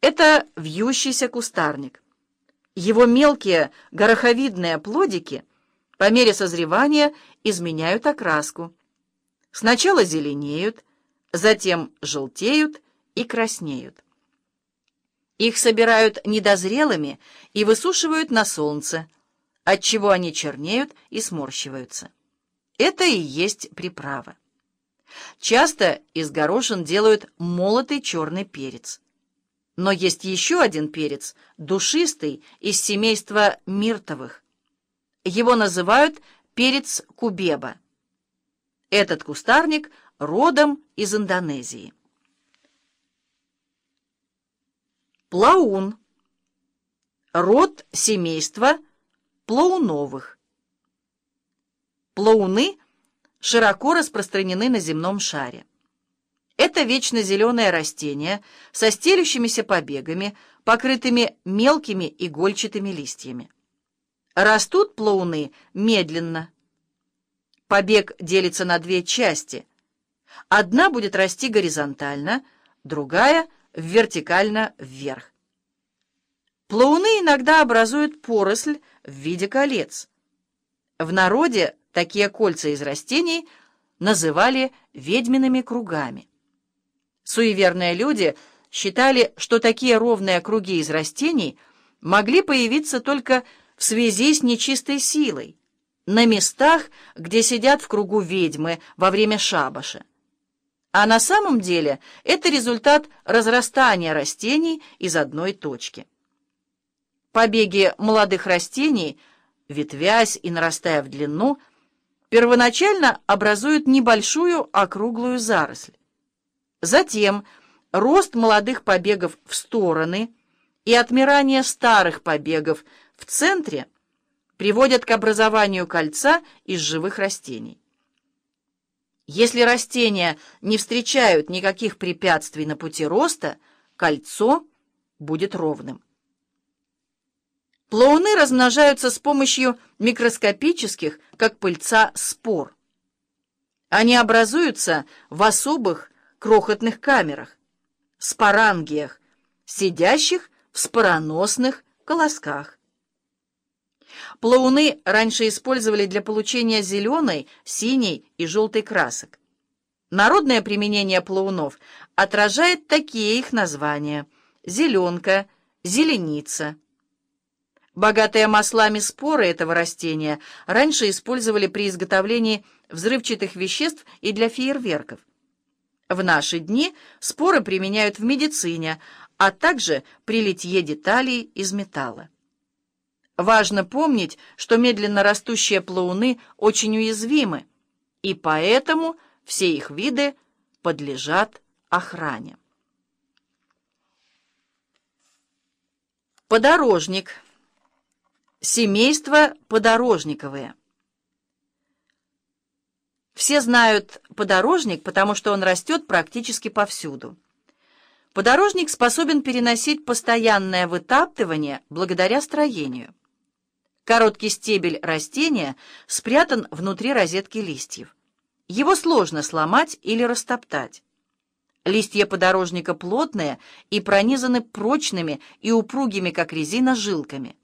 Это вьющийся кустарник. Его мелкие гороховидные плодики по мере созревания изменяют окраску. Сначала зеленеют, затем желтеют и краснеют. Их собирают недозрелыми и высушивают на солнце, отчего они чернеют и сморщиваются. Это и есть приправа. Часто из горошин делают молотый черный перец. Но есть еще один перец, душистый, из семейства миртовых. Его называют перец кубеба. Этот кустарник родом из Индонезии. Плаун. Род семейства плауновых. Плауны широко распространены на земном шаре. Это вечно зеленое растение со стелющимися побегами, покрытыми мелкими игольчатыми листьями. Растут плауны медленно. Побег делится на две части. Одна будет расти горизонтально, другая — вертикально вверх. Плауны иногда образуют поросль в виде колец. В народе такие кольца из растений называли ведьмиными кругами. Суеверные люди считали, что такие ровные круги из растений могли появиться только в связи с нечистой силой, на местах, где сидят в кругу ведьмы во время шабаша. А на самом деле это результат разрастания растений из одной точки. Побеги молодых растений, ветвясь и нарастая в длину, первоначально образуют небольшую округлую заросль. Затем рост молодых побегов в стороны и отмирание старых побегов в центре приводят к образованию кольца из живых растений. Если растения не встречают никаких препятствий на пути роста, кольцо будет ровным. Плауны размножаются с помощью микроскопических, как пыльца, спор. Они образуются в особых крохотных камерах, спорангиях, сидящих в спороносных колосках. Плауны раньше использовали для получения зеленой, синей и желтой красок. Народное применение плаунов отражает такие их названия – зеленка, зеленица. Богатые маслами споры этого растения раньше использовали при изготовлении взрывчатых веществ и для фейерверков. В наши дни споры применяют в медицине, а также при литье деталей из металла. Важно помнить, что медленно растущие плауны очень уязвимы, и поэтому все их виды подлежат охране. Подорожник. Семейство подорожниковые. Все знают подорожник, потому что он растет практически повсюду. Подорожник способен переносить постоянное вытаптывание благодаря строению. Короткий стебель растения спрятан внутри розетки листьев. Его сложно сломать или растоптать. Листья подорожника плотные и пронизаны прочными и упругими, как резина, жилками.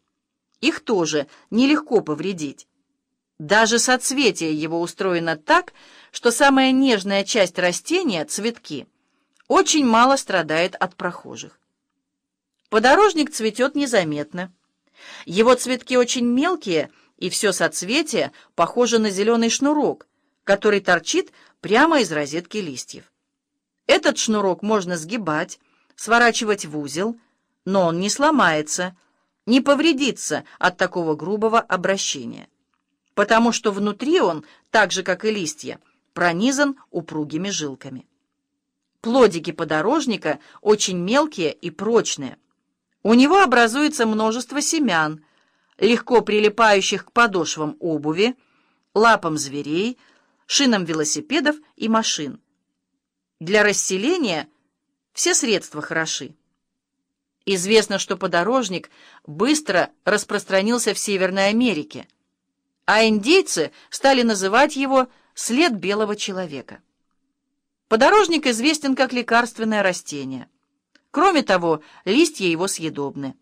Их тоже нелегко повредить. Даже соцветие его устроено так, что самая нежная часть растения, цветки, очень мало страдает от прохожих. Подорожник цветет незаметно. Его цветки очень мелкие, и все соцветие похоже на зеленый шнурок, который торчит прямо из розетки листьев. Этот шнурок можно сгибать, сворачивать в узел, но он не сломается, не повредится от такого грубого обращения потому что внутри он, так же, как и листья, пронизан упругими жилками. Плодики подорожника очень мелкие и прочные. У него образуется множество семян, легко прилипающих к подошвам обуви, лапам зверей, шинам велосипедов и машин. Для расселения все средства хороши. Известно, что подорожник быстро распространился в Северной Америке, а индейцы стали называть его «след белого человека». Подорожник известен как лекарственное растение. Кроме того, листья его съедобны.